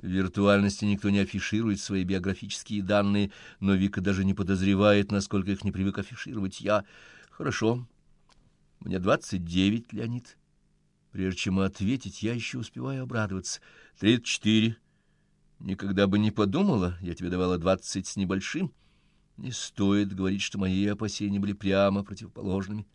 В виртуальности никто не афиширует свои биографические данные, но Вика даже не подозревает, насколько их не привык афишировать я. Хорошо. Мне двадцать девять, Леонид. Прежде чем ответить, я еще успеваю обрадоваться. Тридцать четыре. Никогда бы не подумала, я тебе давала двадцать с небольшим. Не стоит говорить, что мои опасения были прямо противоположными.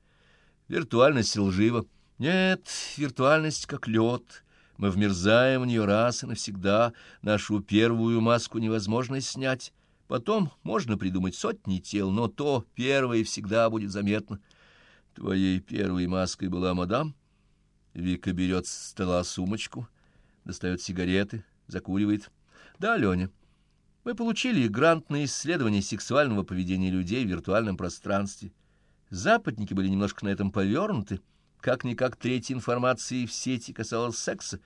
Виртуальность лжива. Нет, виртуальность как лед. Мы вмерзаем в нее раз и навсегда. Нашу первую маску невозможно снять. Потом можно придумать сотни тел, но то первое всегда будет заметно. Твоей первой маской была мадам. Вика берет с стола сумочку, достает сигареты, закуривает. Да, Леня, мы получили грант на исследование сексуального поведения людей в виртуальном пространстве. Западники были немножко на этом повернуты. Как-никак третья информации в сети касалась секса.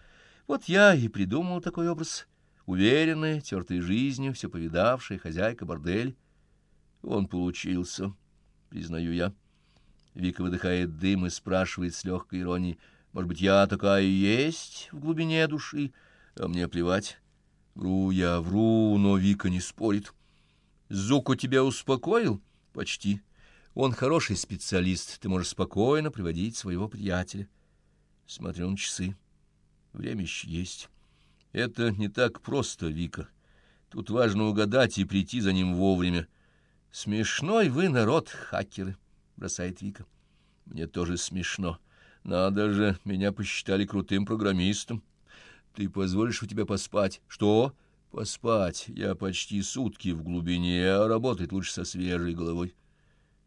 Вот я и придумал такой образ. Уверенная, тертая жизнью, все повидавшая хозяйка бордель. Он получился, признаю я. Вика выдыхает дым и спрашивает с легкой иронией, «Может быть, я такая и есть в глубине души? А мне плевать». Вру я, вру, но Вика не спорит. Зуку тебя успокоил? Почти. Он хороший специалист, ты можешь спокойно приводить своего приятеля. Смотрю на часы. Время еще есть. Это не так просто, Вика. Тут важно угадать и прийти за ним вовремя. Смешной вы народ, хакеры, бросает Вика. Мне тоже смешно. Надо же, меня посчитали крутым программистом. Ты позволишь у тебя поспать? Что? Поспать. Я почти сутки в глубине, а работать лучше со свежей головой.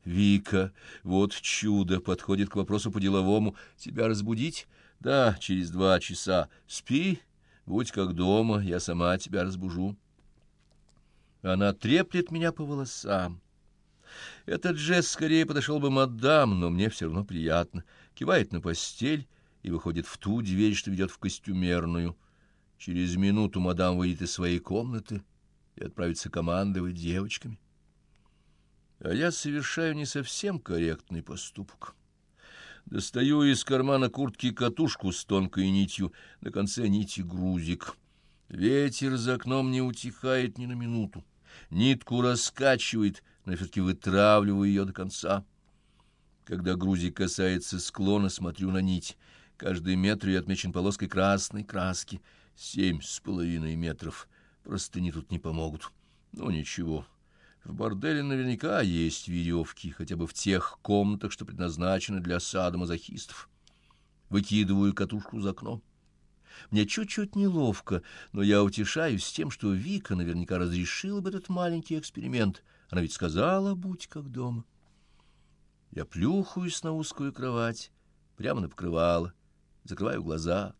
Вика, вот чудо, подходит к вопросу по-деловому. Тебя разбудить? Да, через два часа. Спи, будь как дома, я сама тебя разбужу. Она треплет меня по волосам. Этот жест скорее подошел бы мадам, но мне все равно приятно. Кивает на постель, и выходит в ту дверь, что ведет в костюмерную. Через минуту мадам выйдет из своей комнаты и отправится командовать девочками. А я совершаю не совсем корректный поступок. Достаю из кармана куртки катушку с тонкой нитью, на конце нити грузик. Ветер за окном не утихает ни на минуту. Нитку раскачивает, но все-таки вытравливаю ее до конца. Когда грузик касается склона, смотрю на нить — Каждый метр ее отмечен полоской красной краски. Семь с половиной метров. Простыни тут не помогут. Ну, ничего. В борделе наверняка есть веревки, хотя бы в тех комнатах, что предназначены для садомазохистов. Выкидываю катушку за окно. Мне чуть-чуть неловко, но я утешаюсь тем, что Вика наверняка разрешила бы этот маленький эксперимент. Она ведь сказала, будь как дома. Я плюхаюсь на узкую кровать, прямо на покрывало закрываю глаза.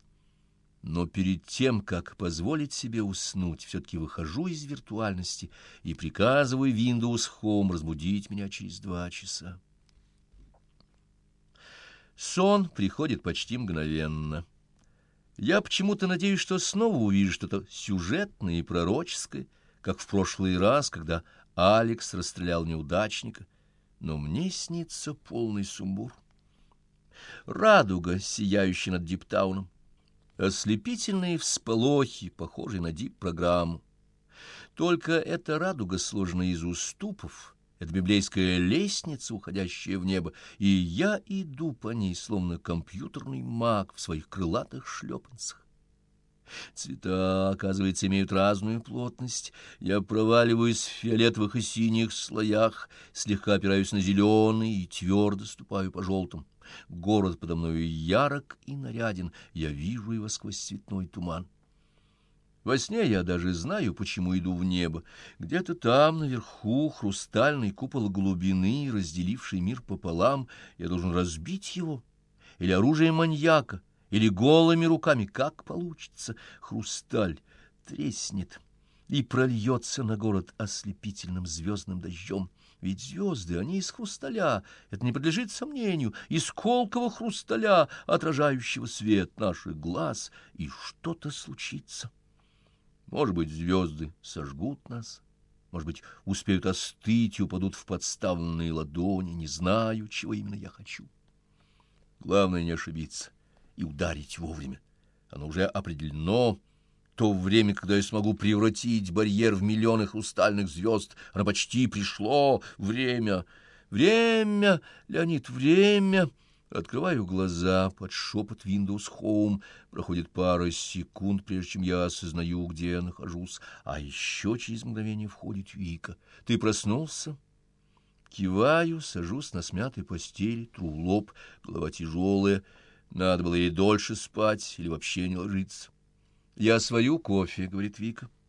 Но перед тем, как позволить себе уснуть, все-таки выхожу из виртуальности и приказываю Windows Home разбудить меня через два часа. Сон приходит почти мгновенно. Я почему-то надеюсь, что снова увижу что-то сюжетное и пророческое, как в прошлый раз, когда Алекс расстрелял неудачника, но мне снится полный сумбур радуга, сияющая над Диптауном, ослепительные всполохи, похожие на дип-программу. Только эта радуга сложена из уступов, это библейская лестница, уходящая в небо, и я иду по ней, словно компьютерный маг в своих крылатых шлепанцах. Цвета, оказывается, имеют разную плотность. Я проваливаюсь в фиолетовых и синих слоях, слегка опираюсь на зеленый и твердо ступаю по желтым. Город подо мною ярок и наряден, я вижу его сквозь цветной туман. Во сне я даже знаю, почему иду в небо. Где-то там, наверху, хрустальный купол глубины, разделивший мир пополам, я должен разбить его. Или оружие маньяка, или голыми руками, как получится. Хрусталь треснет и прольется на город ослепительным звездным дождем. Ведь звезды, они из хрусталя, это не подлежит сомнению, из колкого хрусталя, отражающего свет наших глаз, и что-то случится. Может быть, звезды сожгут нас, может быть, успеют остыть и упадут в подставленные ладони, не знаю, чего именно я хочу. Главное не ошибиться и ударить вовремя. Оно уже определено, То время, когда я смогу превратить барьер в миллионы хрустальных звезд, оно почти пришло. Время, время, Леонид, время. Открываю глаза под шепот Windows Home. Проходит пара секунд, прежде чем я осознаю, где я нахожусь. А еще через мгновение входит Вика. Ты проснулся? Киваю, сажусь на смятой постели, тру лоб, голова тяжелая. Надо было ей дольше спать или вообще не ложиться. — Я свою кофе, — говорит Вика. —